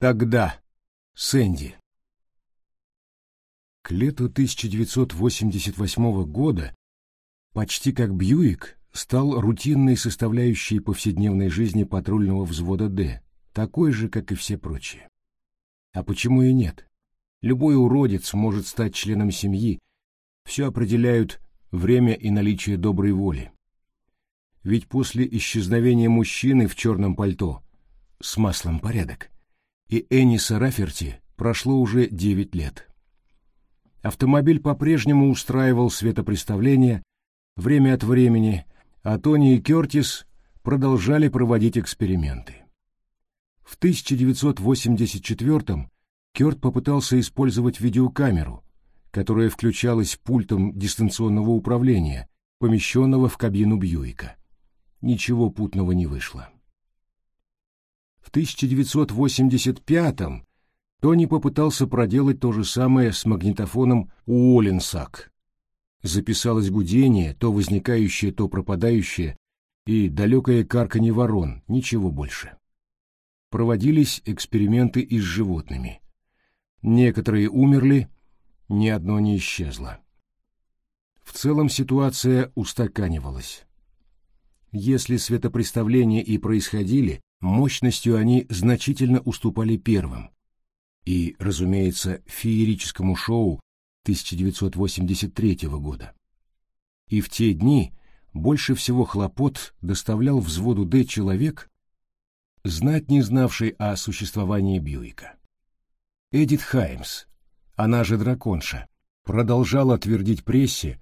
Тогда. Сэнди. К лету 1988 года, почти как Бьюик, стал рутинной составляющей повседневной жизни патрульного взвода «Д», такой же, как и все прочие. А почему и нет? Любой уродец может стать членом семьи, все определяют время и наличие доброй воли. Ведь после исчезновения мужчины в черном пальто с маслом порядок и Эниса Раферти прошло уже девять лет. Автомобиль по-прежнему устраивал светопреставление время от времени, а Тони и Кертис продолжали проводить эксперименты. В 1984-м Кёрт попытался использовать видеокамеру, которая включалась пультом дистанционного управления, помещенного в кабину Бьюика. Ничего путного не вышло. В 1985-м Тони попытался проделать то же самое с магнитофоном Уолленсак. Записалось гудение, то возникающее, то пропадающее, и далекое карканье ворон, ничего больше. Проводились эксперименты и с животными. Некоторые умерли, ни одно не исчезло. В целом ситуация устаканивалась. Если светопреставления и происходили, мощностью они значительно уступали первым. И, разумеется, феерическому шоу 1983 года. И в те дни больше всего хлопот доставлял взводу «Д» человек, знать не знавший о существовании Бьюика. Эдит Хаймс, она же драконша, продолжала твердить прессе,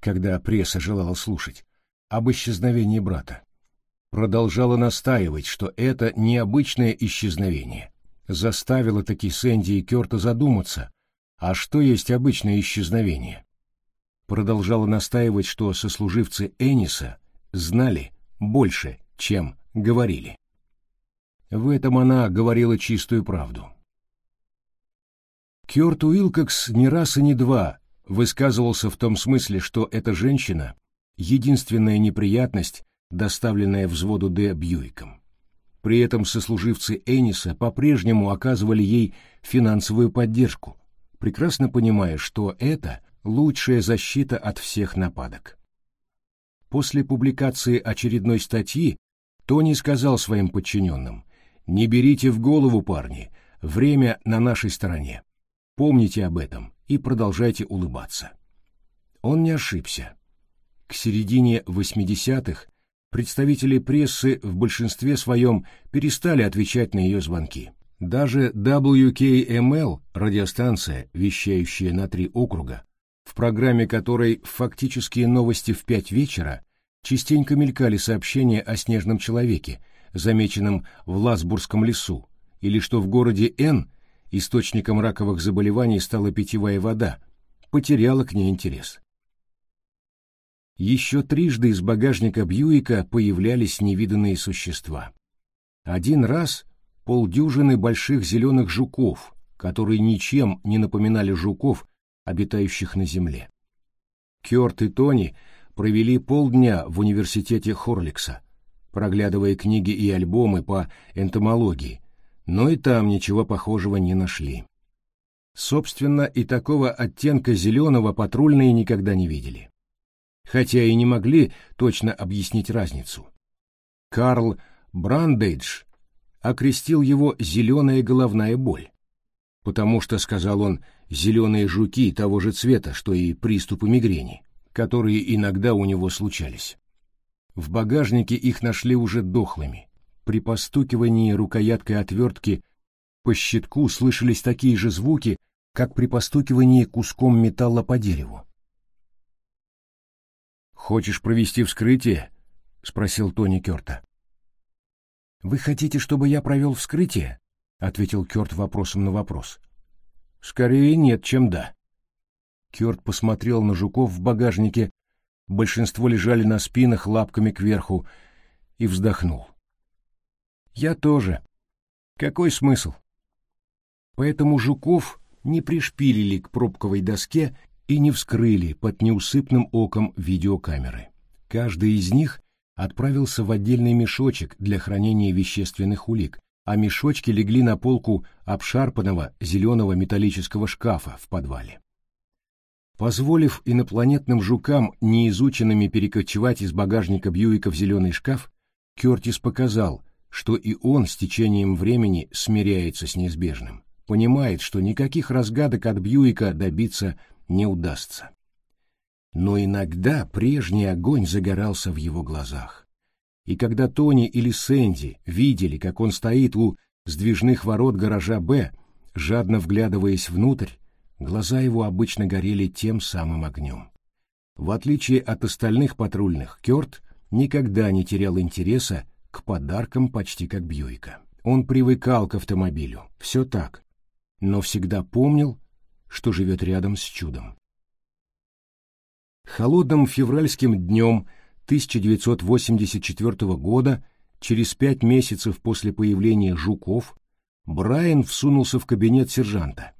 когда пресса желала слушать, об исчезновении брата. Продолжала настаивать, что это необычное исчезновение. Заставила таки Сэнди и Кёрта задуматься, а что есть обычное исчезновение. Продолжала настаивать, что сослуживцы Эниса знали больше, чем говорили. В этом она говорила чистую правду. Кёрт Уилкокс не раз и не два высказывался в том смысле, что эта женщина — единственная неприятность, доставленная взводу Д. Бьюиком. При этом сослуживцы Эниса по-прежнему оказывали ей финансовую поддержку, прекрасно понимая, что это лучшая защита от всех нападок. После публикации очередной статьи Тони сказал своим подчиненным, «Не берите в голову, парни, время на нашей стороне. Помните об этом и продолжайте улыбаться». Он не ошибся. К середине 80-х представители прессы в большинстве своем перестали отвечать на ее звонки. Даже WKML, радиостанция, вещающая на три округа, в программе которой фактические новости в пять вечера, частенько мелькали сообщения о снежном человеке, замеченном в Ласбургском лесу, или что в городе Н источником раковых заболеваний стала питьевая вода, потеряла к ней интерес. Еще трижды из багажника Бьюика появлялись невиданные существа. Один раз полдюжины больших зеленых жуков, которые ничем не напоминали жуков, обитающих на Земле. Кёрт и Тони провели полдня в университете Хорликса, проглядывая книги и альбомы по энтомологии, но и там ничего похожего не нашли. Собственно, и такого оттенка зеленого патрульные никогда не видели хотя и не могли точно объяснить разницу. Карл Брандейдж окрестил его «зеленая головная боль», потому что, сказал он, зеленые жуки того же цвета, что и приступы мигрени, которые иногда у него случались. В багажнике их нашли уже дохлыми. При постукивании рукояткой отвертки по щитку слышались такие же звуки, как при постукивании куском металла по дереву. «Хочешь провести вскрытие?» — спросил Тони Кёрта. «Вы хотите, чтобы я провел вскрытие?» — ответил Кёрт вопросом на вопрос. «Скорее нет, чем да». Кёрт посмотрел на жуков в багажнике, большинство лежали на спинах лапками кверху, и вздохнул. «Я тоже. Какой смысл?» Поэтому жуков не пришпилили к пробковой доске и не вскрыли под неусыпным оком видеокамеры. Каждый из них отправился в отдельный мешочек для хранения вещественных улик, а мешочки легли на полку обшарпанного зеленого металлического шкафа в подвале. Позволив инопланетным жукам неизученными перекочевать из багажника Бьюика в зеленый шкаф, Кертис показал, что и он с течением времени смиряется с неизбежным, понимает, что никаких разгадок от Бьюика добиться не удастся. Но иногда прежний огонь загорался в его глазах. И когда Тони или Сэнди видели, как он стоит у сдвижных ворот гаража «Б», жадно вглядываясь внутрь, Глаза его обычно горели тем самым огнем. В отличие от остальных патрульных, Кёрт никогда не терял интереса к подаркам почти как Бьюика. Он привыкал к автомобилю, все так, но всегда помнил, что живет рядом с чудом. Холодным февральским днем 1984 года, через пять месяцев после появления жуков, Брайан всунулся в кабинет сержанта.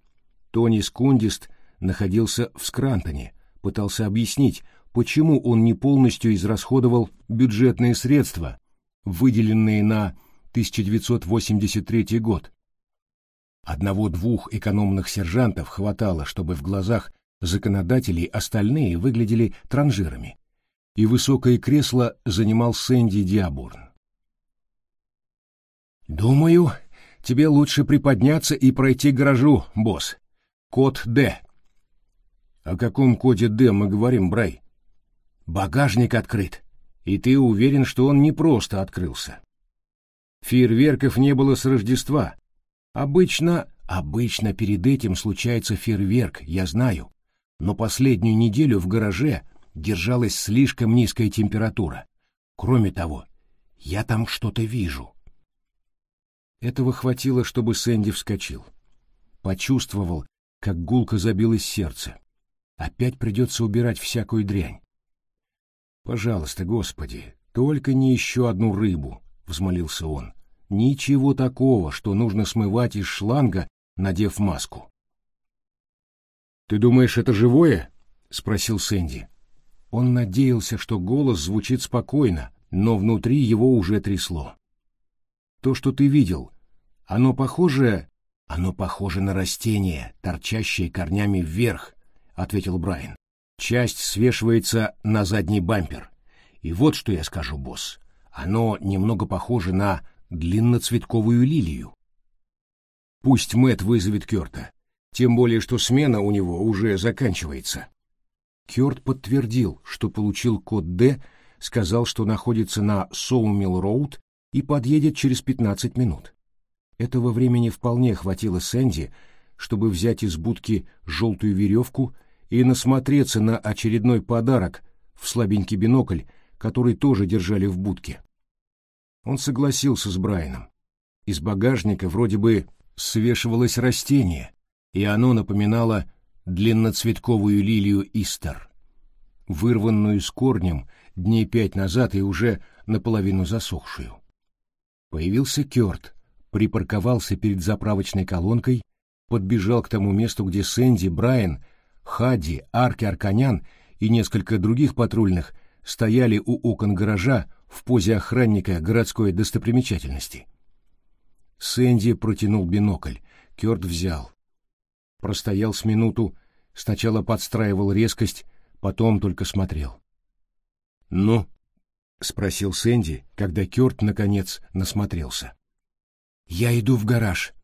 Тони Скундист находился в Скрантоне, пытался объяснить, почему он не полностью израсходовал бюджетные средства, выделенные на 1983 год. Одного-двух экономных сержантов хватало, чтобы в глазах законодателей остальные выглядели транжирами, и высокое кресло занимал Сэнди Диабурн. «Думаю, тебе лучше приподняться и пройти к гаражу, босс», Код Д. О каком коде Д мы говорим, Брай? Багажник открыт, и ты уверен, что он не просто открылся. Фейерверков не было с Рождества. Обычно, обычно перед этим случается фейерверк, я знаю. Но последнюю неделю в гараже держалась слишком низкая температура. Кроме того, я там что-то вижу. Этого хватило, чтобы Сэнди вскочил. Почувствовал, как гулко забилось сердце. Опять придется убирать всякую дрянь. «Пожалуйста, Господи, только не еще одну рыбу», — взмолился он. «Ничего такого, что нужно смывать из шланга, надев маску». «Ты думаешь, это живое?» — спросил Сэнди. Он надеялся, что голос звучит спокойно, но внутри его уже трясло. «То, что ты видел, оно похоже «Оно похоже на растение, торчащее корнями вверх», — ответил Брайан. «Часть свешивается на задний бампер. И вот что я скажу, босс. Оно немного похоже на длинноцветковую лилию. Пусть Мэт вызовет Кёрта, тем более что смена у него уже заканчивается». Кёрт подтвердил, что получил код «Д», сказал, что находится на Соумилл-Роуд и подъедет через 15 минут. Этого времени вполне хватило Сэнди, чтобы взять из будки желтую веревку и насмотреться на очередной подарок в слабенький бинокль, который тоже держали в будке. Он согласился с Брайаном. Из багажника вроде бы свешивалось растение, и оно напоминало длинноцветковую лилию Истер, вырванную с корнем дней пять назад и уже наполовину засохшую. Появился Кёрт, припарковался перед заправочной колонкой, подбежал к тому месту, где Сэнди, Брайан, Хади, Арки Арканян и несколько других патрульных стояли у окон гаража в позе охранника городской достопримечательности. Сэнди протянул бинокль, Кёрт взял. Простоял с минуту, сначала подстраивал резкость, потом только смотрел. «Ну?» — спросил Сэнди, когда Кёрт, наконец, насмотрелся. «Я иду в гараж».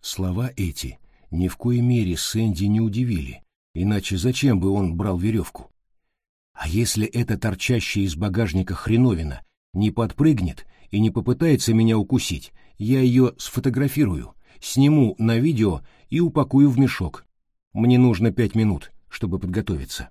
Слова эти ни в коей мере Сэнди не удивили, иначе зачем бы он брал веревку? А если эта торчащая из багажника хреновина не подпрыгнет и не попытается меня укусить, я ее сфотографирую, сниму на видео и упакую в мешок. Мне нужно пять минут, чтобы подготовиться.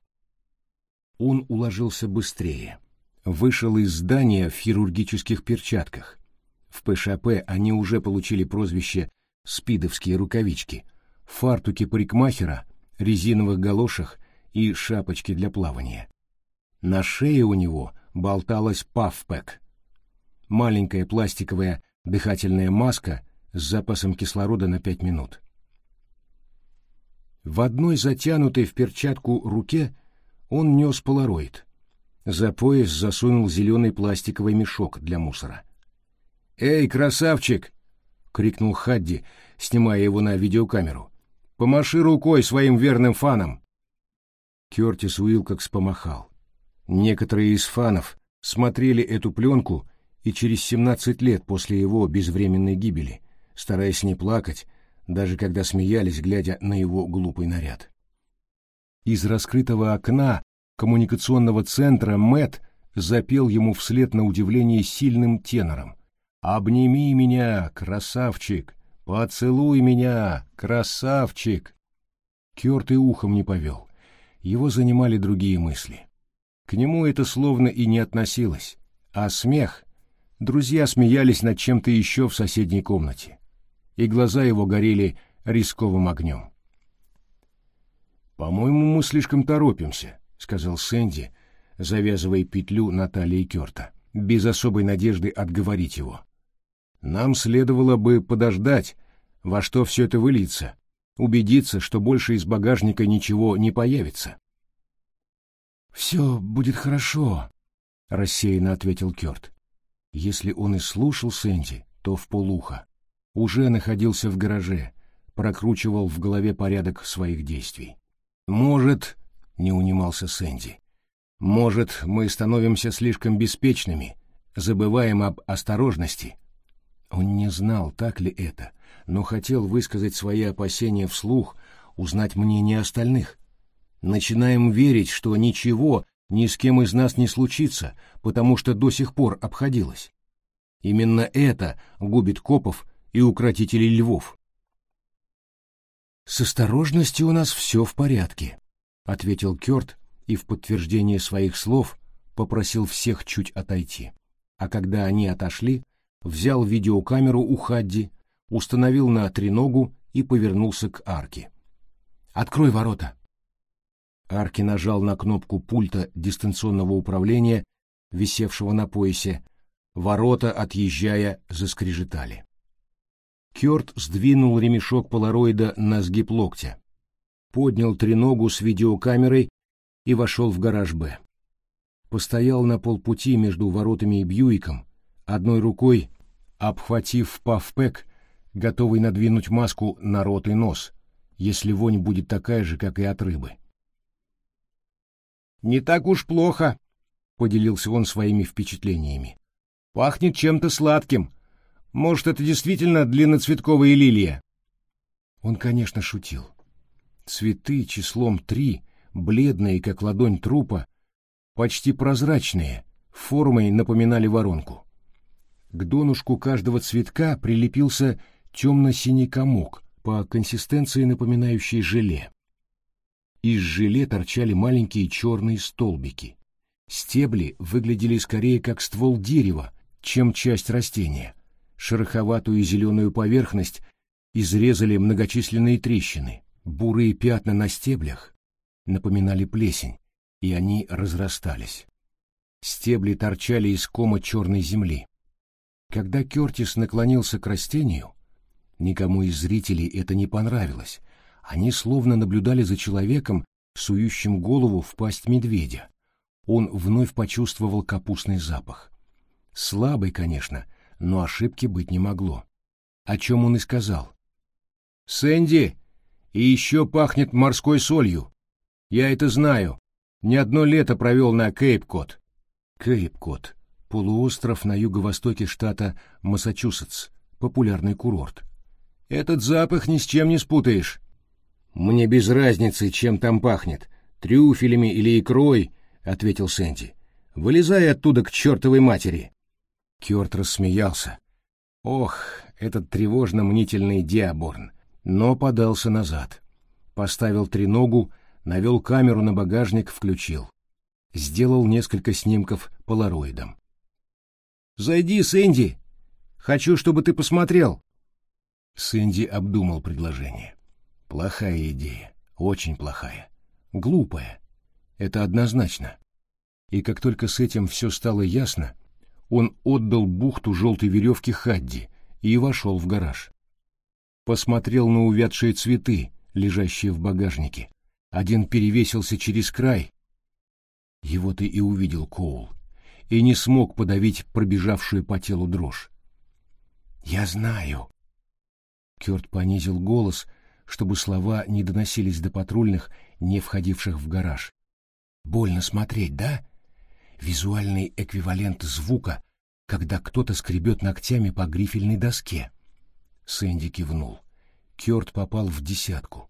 Он уложился быстрее. Вышел из здания в хирургических перчатках, в ПШП они уже получили прозвище «спидовские рукавички», фартуки парикмахера, резиновых галошах и шапочки для плавания. На шее у него болталась пафпэк, маленькая пластиковая дыхательная маска с запасом кислорода на пять минут. В одной затянутой в перчатку руке он нес полароид. За пояс засунул зеленый пластиковый мешок для мусора. «Эй, красавчик!» — крикнул Хадди, снимая его на видеокамеру. «Помаши рукой своим верным фанам!» Кертис Уилкокс помахал. Некоторые из фанов смотрели эту пленку и через 17 лет после его безвременной гибели, стараясь не плакать, даже когда смеялись, глядя на его глупый наряд. Из раскрытого окна коммуникационного центра Мэт запел ему вслед на удивление сильным тенором. «Обними меня, красавчик! Поцелуй меня, красавчик!» Кёрт и ухом не повел. Его занимали другие мысли. К нему это словно и не относилось, а смех... Друзья смеялись над чем-то еще в соседней комнате, и глаза его горели рисковым огнем. «По-моему, мы слишком торопимся», — сказал Сэнди, завязывая петлю на талии Кёрта, без особой надежды отговорить его. «Нам следовало бы подождать, во что все это выльется, убедиться, что больше из багажника ничего не появится». «Все будет хорошо», — рассеянно ответил Кёрт. Если он и слушал Сэнди, то в полуха. Уже находился в гараже, прокручивал в голове порядок своих действий. «Может...» — не унимался Сэнди. «Может, мы становимся слишком беспечными, забываем об осторожности?» Он не знал, так ли это, но хотел высказать свои опасения вслух, узнать мнение остальных. Начинаем верить, что ничего ни с кем из нас не случится, потому что до сих пор обходилось. Именно это губит копов и укротителей львов. «С осторожностью у нас все в порядке», — ответил Кёрт и в подтверждение своих слов попросил всех чуть отойти. А когда они отошли, взял видеокамеру у Хадди, установил на треногу и повернулся к арке. «Открой ворота!» Арки нажал на кнопку пульта дистанционного управления, висевшего на поясе. Ворота, отъезжая, заскрежетали. Кёрт сдвинул ремешок полароида на сгиб локтя, поднял треногу с видеокамерой и вошел в гараж «Б». Постоял на полпути между воротами и Бьюиком, одной рукой обхватив пафпек, готовый надвинуть маску на рот и нос, если вонь будет такая же, как и от рыбы. «Не так уж плохо», — поделился он своими впечатлениями. «Пахнет чем-то сладким. Может, это действительно длинноцветковая лилия?» Он, конечно, шутил. Цветы числом три, бледные, как ладонь трупа, почти прозрачные, формой напоминали воронку. К донышку каждого цветка прилепился темно-синий комок, по консистенции напоминающий желе. Из желе торчали маленькие черные столбики. Стебли выглядели скорее как ствол дерева, чем часть растения. Шероховатую зеленую поверхность изрезали многочисленные трещины. Бурые пятна на стеблях напоминали плесень, и они разрастались. Стебли торчали из кома черной земли. Когда Кертис наклонился к растению, никому из зрителей это не понравилось, они словно наблюдали за человеком, сующим голову в пасть медведя. Он вновь почувствовал капустный запах. Слабый, конечно, но ошибки быть не могло. О чем он и сказал. «Сэнди, и еще пахнет морской солью. Я это знаю. Не одно лето провел на Кейп-Кот». Кейп-Кот — полуостров на юго-востоке штата Массачусетс, популярный курорт. «Этот запах ни с чем не спутаешь». «Мне без разницы, чем там пахнет, трюфелями или икрой», — ответил Сэнди. «Вылезай оттуда к чертовой матери». Кёрт рассмеялся. Ох, этот тревожно-мнительный Диаборн. Но подался назад. Поставил треногу, навел камеру на багажник, включил. Сделал несколько снимков полароидом. «Зайди, Сэнди! Хочу, чтобы ты посмотрел!» Сэнди обдумал предложение. Плохая идея, очень плохая, глупая. Это однозначно. И как только с этим все стало ясно, он отдал бухту желтой веревки Хадди и вошел в гараж. Посмотрел на увядшие цветы, лежащие в багажнике. Один перевесился через край. Его ты и увидел, Коул, и не смог подавить пробежавшую по телу дрожь. «Я знаю», Кёрт понизил голос, чтобы слова не доносились до патрульных, не входивших в гараж. «Больно смотреть, да? Визуальный эквивалент звука, когда кто-то скребет ногтями по грифельной доске». Сэнди кивнул. Кёрт попал в десятку.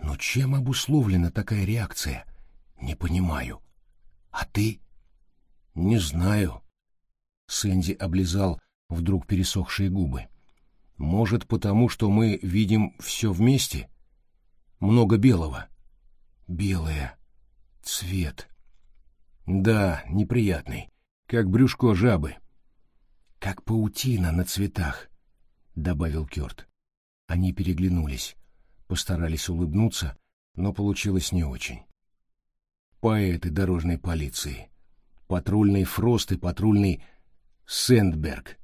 «Но чем обусловлена такая реакция? Не понимаю. А ты?» «Не знаю». Сэнди облизал вдруг пересохшие губы. Может, потому что мы видим все вместе? Много белого. Белое. Цвет. Да, неприятный. Как брюшко жабы. Как паутина на цветах, — добавил Кёрт. Они переглянулись, постарались улыбнуться, но получилось не очень. Поэты дорожной полиции. Патрульный Фрост и патрульный Сэндберг —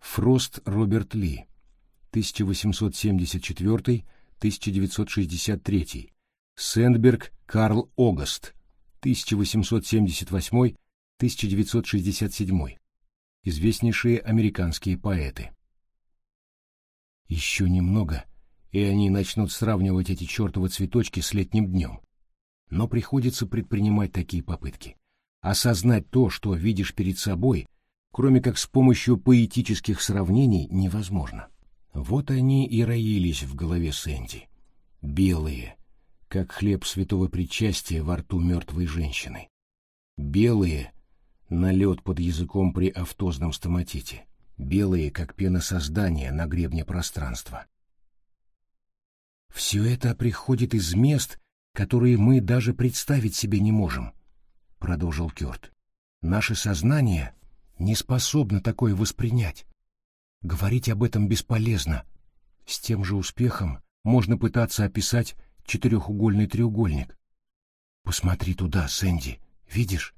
Фрост Роберт Ли, 1874-1963, Сэндберг Карл Огаст, 1878-1967, известнейшие американские поэты. Еще немного, и они начнут сравнивать эти чертовы цветочки с летним днем. Но приходится предпринимать такие попытки. Осознать то, что видишь перед собой, кроме как с помощью поэтических сравнений, невозможно. Вот они и роились в голове Сэнди. Белые, как хлеб святого причастия во рту мертвой женщины. Белые, налет под языком при автозном стоматите. Белые, как пена создания на гребне пространства. Все это приходит из мест, которые мы даже представить себе не можем, — продолжил Кёрт. Наше сознание не способна такое воспринять. Говорить об этом бесполезно. С тем же успехом можно пытаться описать четырехугольный треугольник. Посмотри туда, Сэнди, видишь?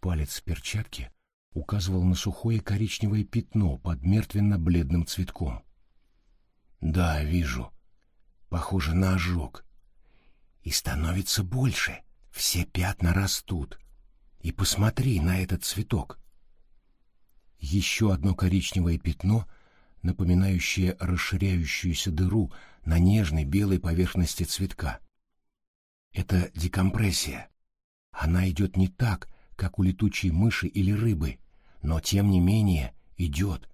Палец в перчатке указывал на сухое коричневое пятно под мертвенно-бледным цветком. Да, вижу. Похоже на ожог. И становится больше. Все пятна растут. И посмотри на этот цветок еще одно коричневое пятно, напоминающее расширяющуюся дыру на нежной белой поверхности цветка. Это декомпрессия. Она идет не так, как у летучей мыши или рыбы, но тем не менее идет.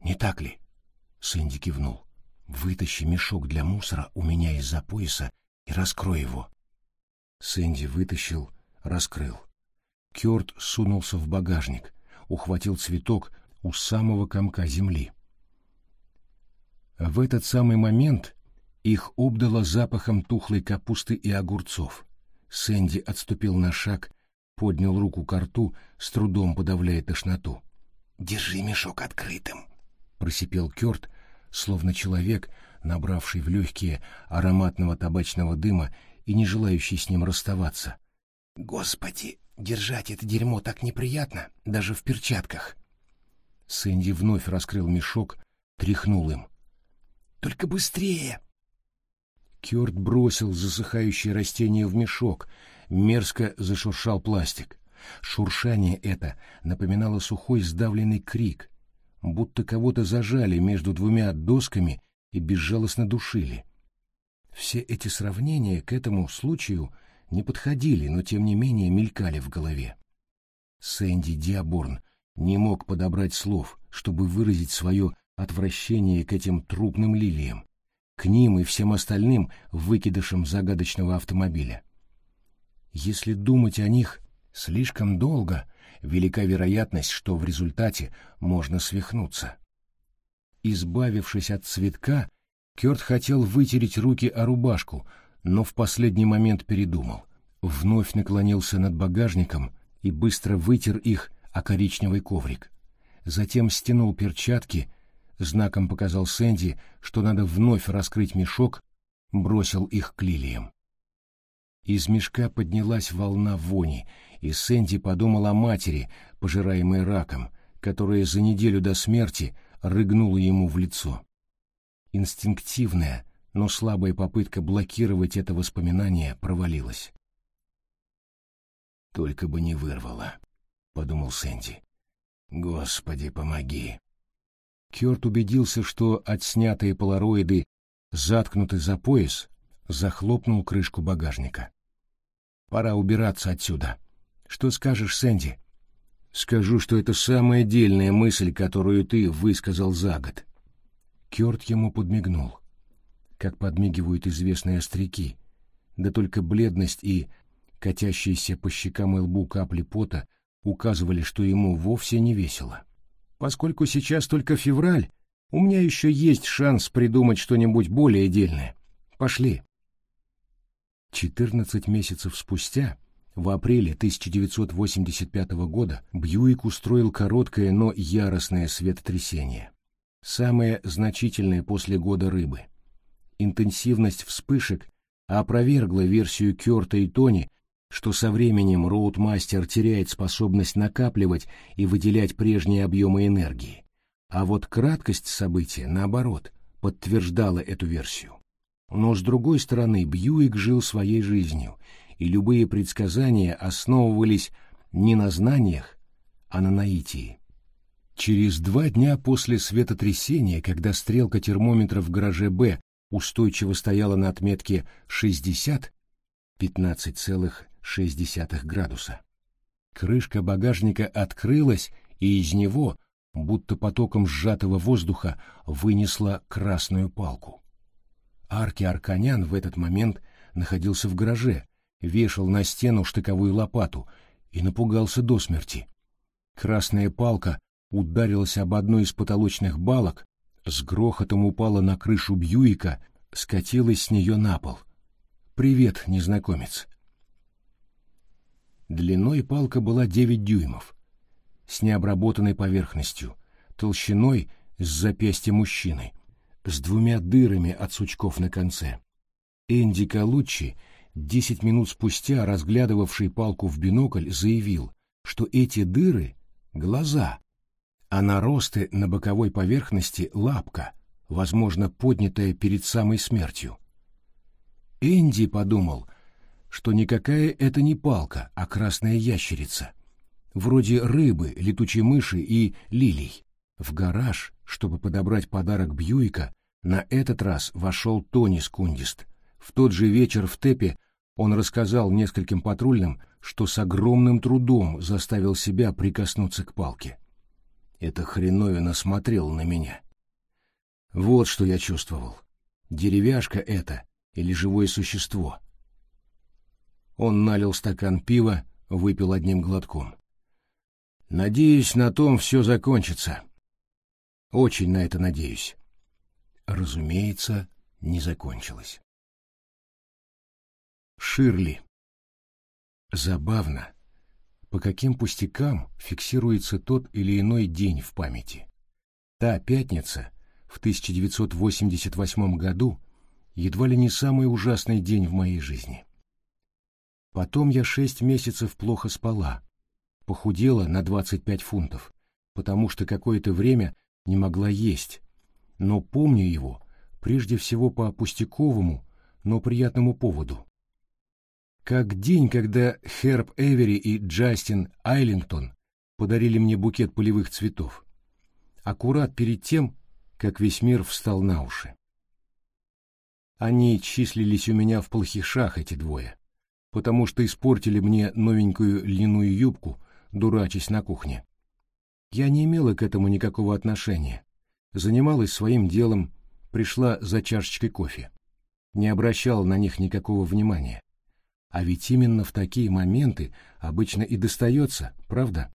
Не так ли? Сэнди кивнул. Вытащи мешок для мусора у меня из-за пояса и раскрой его. Сэнди вытащил, раскрыл. Кёрт сунулся в багажник — ухватил цветок у самого комка земли. В этот самый момент их обдало запахом тухлой капусты и огурцов. Сэнди отступил на шаг, поднял руку к рту, с трудом подавляя тошноту. «Держи мешок открытым», — просипел Кёрт, словно человек, набравший в легкие ароматного табачного дыма и не желающий с ним расставаться. «Господи, Держать это дерьмо так неприятно, даже в перчатках. Сэнди вновь раскрыл мешок, тряхнул им. «Только быстрее!» Кёрт бросил засыхающее растение в мешок, мерзко зашуршал пластик. Шуршание это напоминало сухой сдавленный крик, будто кого-то зажали между двумя досками и безжалостно душили. Все эти сравнения к этому случаю не подходили, но тем не менее мелькали в голове. Сэнди Диаборн не мог подобрать слов, чтобы выразить свое отвращение к этим трупным лилиям, к ним и всем остальным выкидышам загадочного автомобиля. Если думать о них слишком долго, велика вероятность, что в результате можно свихнуться. Избавившись от цветка, Кёрт хотел вытереть руки о рубашку, но в последний момент передумал. Вновь наклонился над багажником и быстро вытер их о коричневый коврик. Затем стянул перчатки, знаком показал Сэнди, что надо вновь раскрыть мешок, бросил их к лилиям. Из мешка поднялась волна вони, и Сэнди подумал о матери, пожираемой раком, которая за неделю до смерти рыгнула ему в лицо. Инстинктивная, но слабая попытка блокировать это воспоминание провалилась. «Только бы не вырвало», — подумал Сэнди. «Господи, помоги!» Кёрт убедился, что отснятые полароиды заткнуты за пояс, захлопнул крышку багажника. «Пора убираться отсюда. Что скажешь, Сэнди?» «Скажу, что это самая дельная мысль, которую ты высказал за год». Кёрт ему подмигнул, как подмигивают известные остряки, да только бледность и катящиеся по щекам и лбу капли пота указывали, что ему вовсе не весело. Поскольку сейчас только февраль, у меня еще есть шанс придумать что-нибудь более дельное. Пошли. Четырнадцать месяцев спустя, в апреле 1985 года, Бьюик устроил короткое, но яростное светотрясение. Самое значительное после года рыбы. Интенсивность вспышек опровергла версию Кёрта и Тони что со временем роудмастер теряет способность накапливать и выделять прежние объемы энергии. А вот краткость события, наоборот, подтверждала эту версию. Но, с другой стороны, Бьюик жил своей жизнью, и любые предсказания основывались не на знаниях, а на наитии. Через два дня после светотрясения, когда стрелка термометра в гараже «Б» устойчиво стояла на отметке 60, 15,6 градуса. Крышка багажника открылась, и из него, будто потоком сжатого воздуха, вынесла красную палку. Арки Арканян в этот момент находился в гараже, вешал на стену штыковую лопату и напугался до смерти. Красная палка ударилась об одну из потолочных балок, с грохотом упала на крышу Бьюика, скатилась с нее на пол — «Привет, незнакомец». Длиной палка была 9 дюймов, с необработанной поверхностью, толщиной с запястья мужчины, с двумя дырами от сучков на конце. Энди Калуччи, десять минут спустя разглядывавший палку в бинокль, заявил, что эти дыры — глаза, а наросты на боковой поверхности — лапка, возможно, поднятая перед самой смертью. Энди подумал, что никакая это не палка, а красная ящерица, вроде рыбы, летучей мыши и лилий. В гараж, чтобы подобрать подарок Бьюика, на этот раз вошел Тони Скундист. В тот же вечер в Тепе он рассказал нескольким патрульным, что с огромным трудом заставил себя прикоснуться к палке. Это хреновина смотрел на меня. Вот что я чувствовал. Деревяшка эта или живое существо. Он налил стакан пива, выпил одним глотком. Надеюсь, на том все закончится. Очень на это надеюсь. Разумеется, не закончилось. Ширли. Забавно, по каким пустякам фиксируется тот или иной день в памяти. Та пятница в 1988 году едва ли не самый ужасный день в моей жизни. Потом я шесть месяцев плохо спала, похудела на 25 фунтов, потому что какое-то время не могла есть, но помню его прежде всего по пустяковому, но приятному поводу. Как день, когда Херб Эвери и Джастин Айлингтон подарили мне букет полевых цветов. Аккурат перед тем, как весь мир встал на уши. Они числились у меня в плохишах, эти двое, потому что испортили мне новенькую льняную юбку, дурачась на кухне. Я не имела к этому никакого отношения. Занималась своим делом, пришла за чашечкой кофе. Не обращала на них никакого внимания. А ведь именно в такие моменты обычно и достается, правда?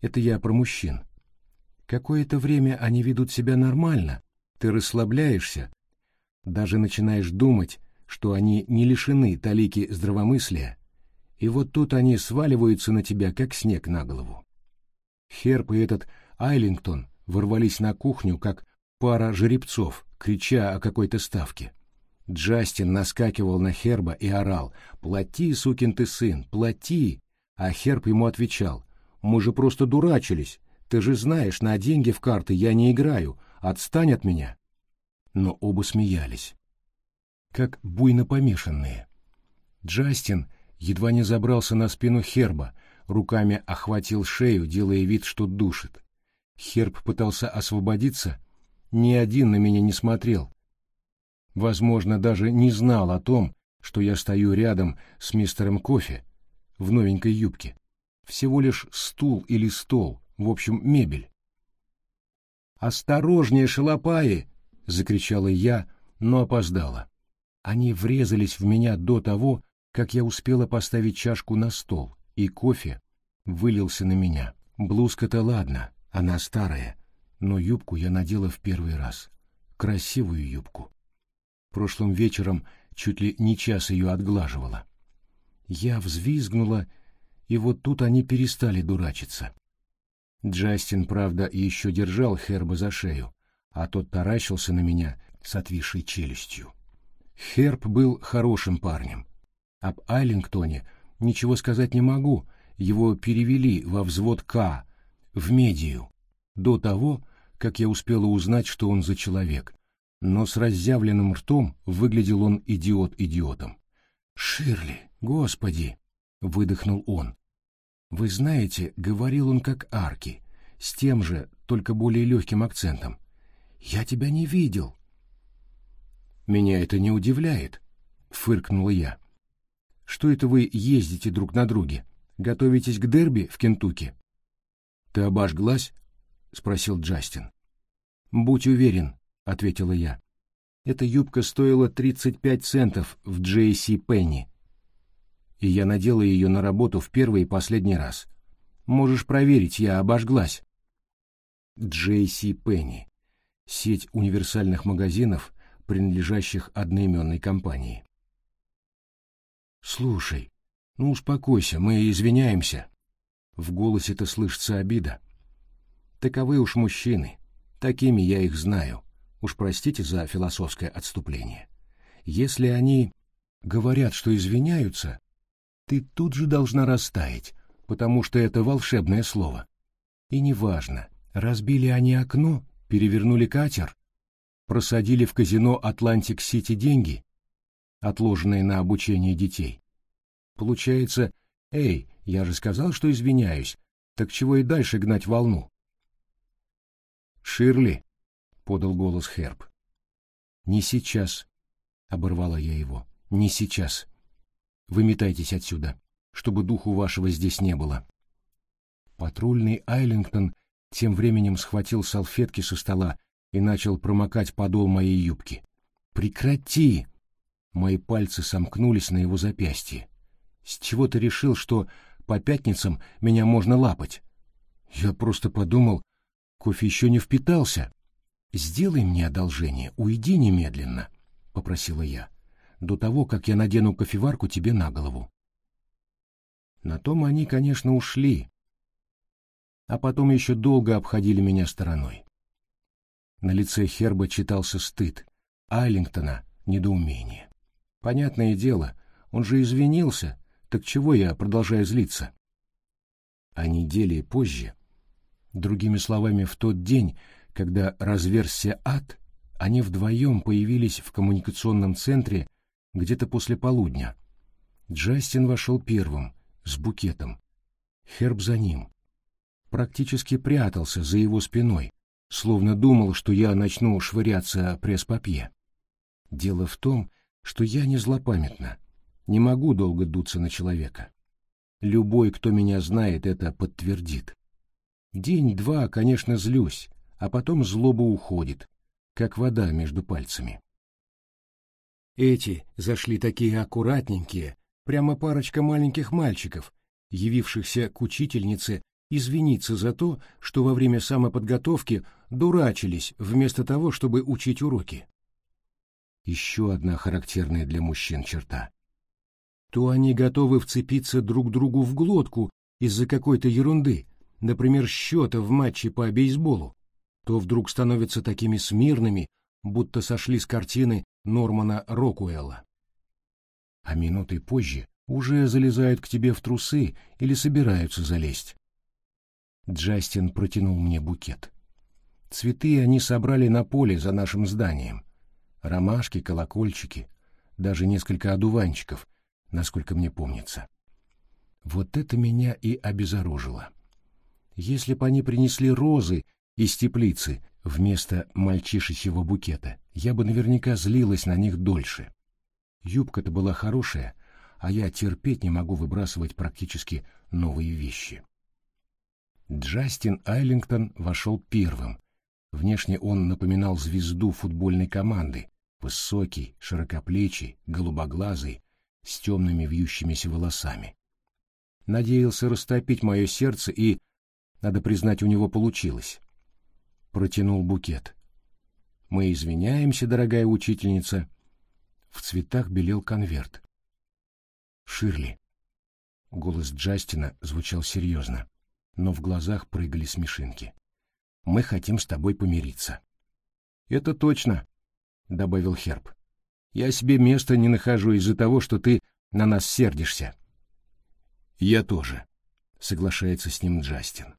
Это я про мужчин. Какое-то время они ведут себя нормально, ты расслабляешься, даже начинаешь думать, что они не лишены талики здравомыслия, и вот тут они сваливаются на тебя, как снег на голову. Херп и этот Айлингтон ворвались на кухню, как пара жеребцов, крича о какой-то ставке. Джастин наскакивал на Херба и орал «Плати, сукин ты сын, плати!» А Херб ему отвечал «Мы же просто дурачились, ты же знаешь, на деньги в карты я не играю, отстань от меня!» но оба смеялись. Как буйно помешанные. Джастин едва не забрался на спину Херба, руками охватил шею, делая вид, что душит. Херб пытался освободиться, ни один на меня не смотрел. Возможно, даже не знал о том, что я стою рядом с мистером Кофе в новенькой юбке. Всего лишь стул или стол, в общем, мебель. «Осторожнее, шалопаи!» — закричала я, но опоздала. Они врезались в меня до того, как я успела поставить чашку на стол, и кофе вылился на меня. Блузка-то ладно, она старая, но юбку я надела в первый раз. Красивую юбку. Прошлым вечером чуть ли не час ее отглаживала. Я взвизгнула, и вот тут они перестали дурачиться. Джастин, правда, еще держал Херба за шею, а тот таращился на меня с отвисшей челюстью. Херб был хорошим парнем. Об Айлингтоне ничего сказать не могу, его перевели во взвод К, в медию, до того, как я успела узнать, что он за человек. Но с разъявленным ртом выглядел он идиот идиотом. «Ширли, господи!» — выдохнул он. «Вы знаете, говорил он как арки, с тем же, только более легким акцентом. Я тебя не видел». «Меня это не удивляет», — фыркнула я. «Что это вы ездите друг на друге? Готовитесь к дерби в Кентукки?» «Ты обожглась?» — спросил Джастин. «Будь уверен», — ответила я. «Эта юбка стоила 35 центов в Джейси Пенни, и я надела ее на работу в первый и последний раз. Можешь проверить, я обожглась». Джейси Пенни — сеть универсальных магазинов, принадлежащих одноименной компании. «Слушай, ну успокойся, мы извиняемся». В голосе-то слышится обида. Таковы уж мужчины, такими я их знаю. Уж простите за философское отступление. Если они говорят, что извиняются, ты тут же должна растаять, потому что это волшебное слово. И неважно, разбили они окно, перевернули катер, просадили в казино Атлантик-Сити деньги, отложенные на обучение детей. Получается, эй, я же сказал, что извиняюсь, так чего и дальше гнать волну? «Ширли», — подал голос Херб. «Не сейчас», — оборвала я его, — «не сейчас. Выметайтесь отсюда, чтобы духу вашего здесь не было». Патрульный Айлингтон тем временем схватил салфетки со стола и начал промокать подол моей юбки. «Прекрати!» Мои пальцы сомкнулись на его запястье. «С чего ты решил, что по пятницам меня можно лапать?» Я просто подумал, кофе еще не впитался. «Сделай мне одолжение, уйди немедленно», — попросила я, «до того, как я надену кофеварку тебе на голову». На том они, конечно, ушли, а потом еще долго обходили меня стороной. На лице Херба читался стыд, Айлингтона — недоумение. Понятное дело, он же извинился, так чего я продолжаю злиться? А недели позже, другими словами, в тот день, когда разверзся ад, они вдвоем появились в коммуникационном центре где-то после полудня. Джастин вошел первым, с букетом. Херб за ним. Практически прятался за его спиной, словно думал, что я начну швыряться пресс-папье. Дело в том, что я не злопамятна, не могу долго дуться на человека. Любой, кто меня знает, это подтвердит. День-два, конечно, злюсь, а потом злоба уходит, как вода между пальцами. Эти зашли такие аккуратненькие, прямо парочка маленьких мальчиков, явившихся к учительнице извиниться за то, что во время самоподготовки дурачились вместо того, чтобы учить уроки. Еще одна характерная для мужчин черта. То они готовы вцепиться друг другу в глотку из-за какой-то ерунды, например, счета в матче по бейсболу, то вдруг становятся такими смирными, будто сошли с картины Нормана Рокуэлла. А минутой позже уже залезают к тебе в трусы или собираются залезть. Джастин протянул мне букет. Цветы они собрали на поле за нашим зданием. Ромашки, колокольчики, даже несколько одуванчиков, насколько мне помнится. Вот это меня и обезоружило. Если бы они принесли розы из теплицы вместо мальчишечьего букета, я бы наверняка злилась на них дольше. Юбка-то была хорошая, а я терпеть не могу выбрасывать практически новые вещи. Джастин Айлингтон вошел первым. Внешне он напоминал звезду футбольной команды, высокий, широкоплечий, голубоглазый, с темными вьющимися волосами. Надеялся растопить мое сердце, и, надо признать, у него получилось. Протянул букет. «Мы извиняемся, дорогая учительница». В цветах белел конверт. «Ширли». Голос Джастина звучал серьезно, но в глазах прыгали смешинки. «Мы хотим с тобой помириться». «Это точно», — добавил Херб. Я себе места не нахожу из-за того, что ты на нас сердишься. Я тоже, соглашается с ним Джастин.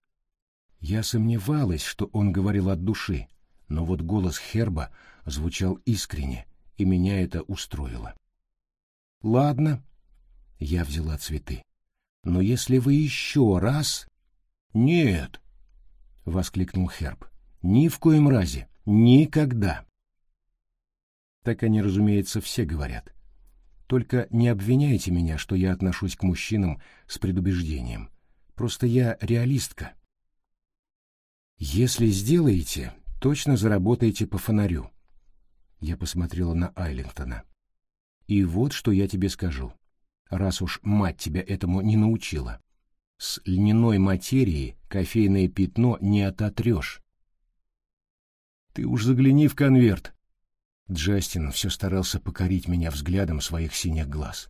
Я сомневалась, что он говорил от души, но вот голос Херба звучал искренне, и меня это устроило. Ладно, я взяла цветы. Но если вы еще раз... Нет, воскликнул Херб. Ни в коем разе, никогда. Так они, разумеется, все говорят. Только не обвиняйте меня, что я отношусь к мужчинам с предубеждением. Просто я реалистка. Если сделаете, точно заработаете по фонарю. Я посмотрела на Айлингтона. И вот что я тебе скажу. Раз уж мать тебя этому не научила. С льняной материи кофейное пятно не ототрешь. Ты уж загляни в конверт, Джастин все старался покорить меня взглядом своих синих глаз.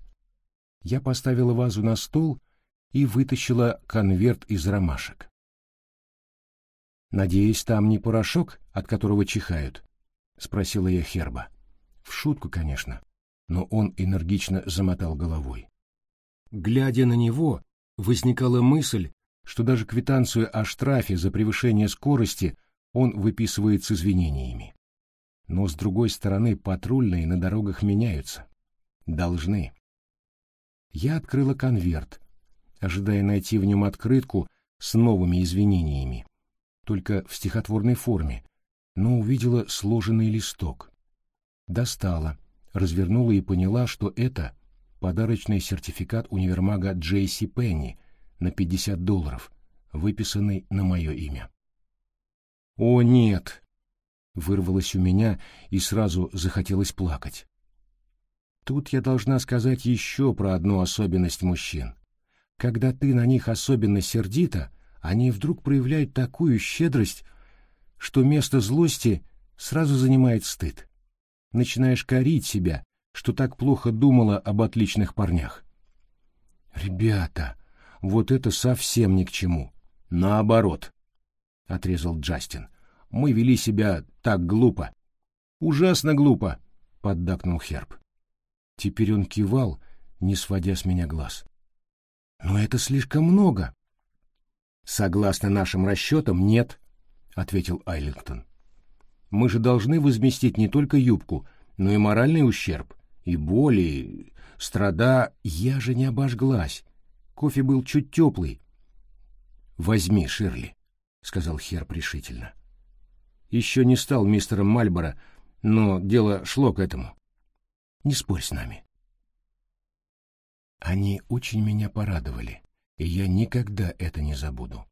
Я поставила вазу на стол и вытащила конверт из ромашек. «Надеюсь, там не порошок, от которого чихают?» — спросила я Херба. В шутку, конечно, но он энергично замотал головой. Глядя на него, возникала мысль, что даже квитанцию о штрафе за превышение скорости он выписывает с извинениями. Но, с другой стороны, патрульные на дорогах меняются. Должны. Я открыла конверт, ожидая найти в нем открытку с новыми извинениями, только в стихотворной форме, но увидела сложенный листок. Достала, развернула и поняла, что это подарочный сертификат универмага Джейси Пенни на 50 долларов, выписанный на мое имя. «О, нет!» вырвалось у меня и сразу захотелось плакать. Тут я должна сказать еще про одну особенность мужчин. Когда ты на них особенно сердита, они вдруг проявляют такую щедрость, что место злости сразу занимает стыд. Начинаешь корить себя, что так плохо думала об отличных парнях. «Ребята, вот это совсем ни к чему. Наоборот», — отрезал Джастин мы вели себя так глупо. Ужасно глупо, поддакнул Херб. Теперь он кивал, не сводя с меня глаз. Но это слишком много. Согласно нашим расчетам, нет, ответил Айлингтон. Мы же должны возместить не только юбку, но и моральный ущерб, и боли, страда. Я же не обожглась. Кофе был чуть теплый. Возьми, Ширли, сказал Херб решительно еще не стал мистером Мальборо, но дело шло к этому. Не спорь с нами. Они очень меня порадовали, и я никогда это не забуду.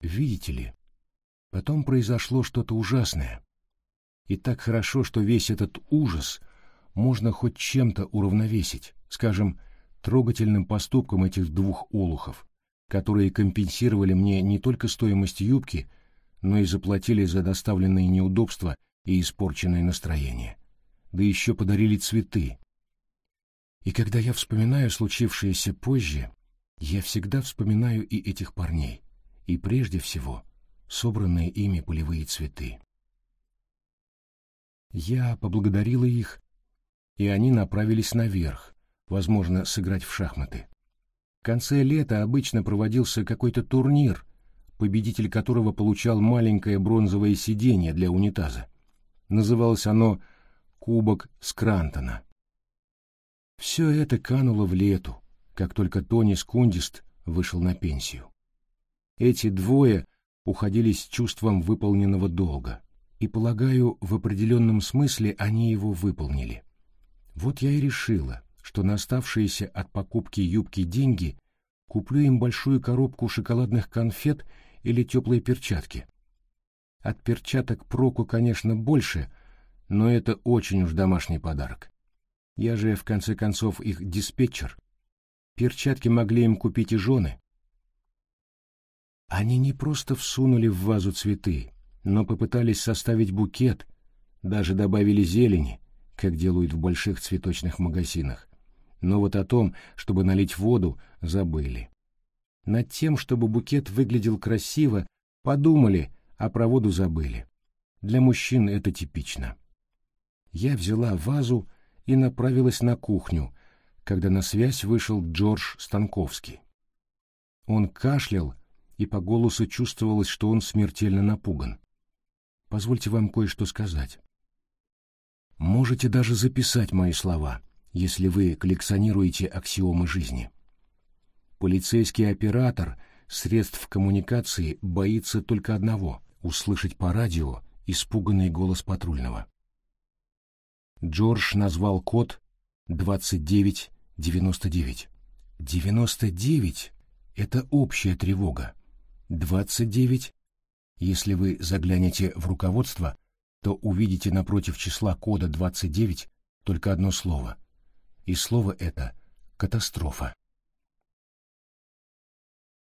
Видите ли, потом произошло что-то ужасное. И так хорошо, что весь этот ужас можно хоть чем-то уравновесить, скажем, трогательным поступком этих двух олухов, которые компенсировали мне не только стоимость юбки, но и заплатили за доставленные неудобства и испорченное настроение. Да еще подарили цветы. И когда я вспоминаю случившееся позже, я всегда вспоминаю и этих парней, и прежде всего собранные ими полевые цветы. Я поблагодарила их, и они направились наверх, возможно, сыграть в шахматы. В конце лета обычно проводился какой-то турнир, победитель которого получал маленькое бронзовое сиденье для унитаза. Называлось оно «Кубок Скрантона». Все это кануло в лету, как только Тони Скундист вышел на пенсию. Эти двое уходили с чувством выполненного долга. И, полагаю, в определенном смысле они его выполнили. Вот я и решила, что на оставшиеся от покупки юбки деньги куплю им большую коробку шоколадных конфет или теплые перчатки. От перчаток проку, конечно, больше, но это очень уж домашний подарок. Я же, в конце концов, их диспетчер. Перчатки могли им купить и жены. Они не просто всунули в вазу цветы, но попытались составить букет, даже добавили зелени, как делают в больших цветочных магазинах. Но вот о том, чтобы налить воду, забыли. Над тем, чтобы букет выглядел красиво, подумали, а про воду забыли. Для мужчин это типично. Я взяла вазу и направилась на кухню, когда на связь вышел Джордж Станковский. Он кашлял, и по голосу чувствовалось, что он смертельно напуган. Позвольте вам кое-что сказать. Можете даже записать мои слова, если вы коллекционируете аксиомы жизни. Полицейский оператор средств коммуникации боится только одного — услышать по радио испуганный голос патрульного. Джордж назвал код 2999. 99 — это общая тревога. 29 — если вы заглянете в руководство, то увидите напротив числа кода 29 только одно слово. И слово это — катастрофа.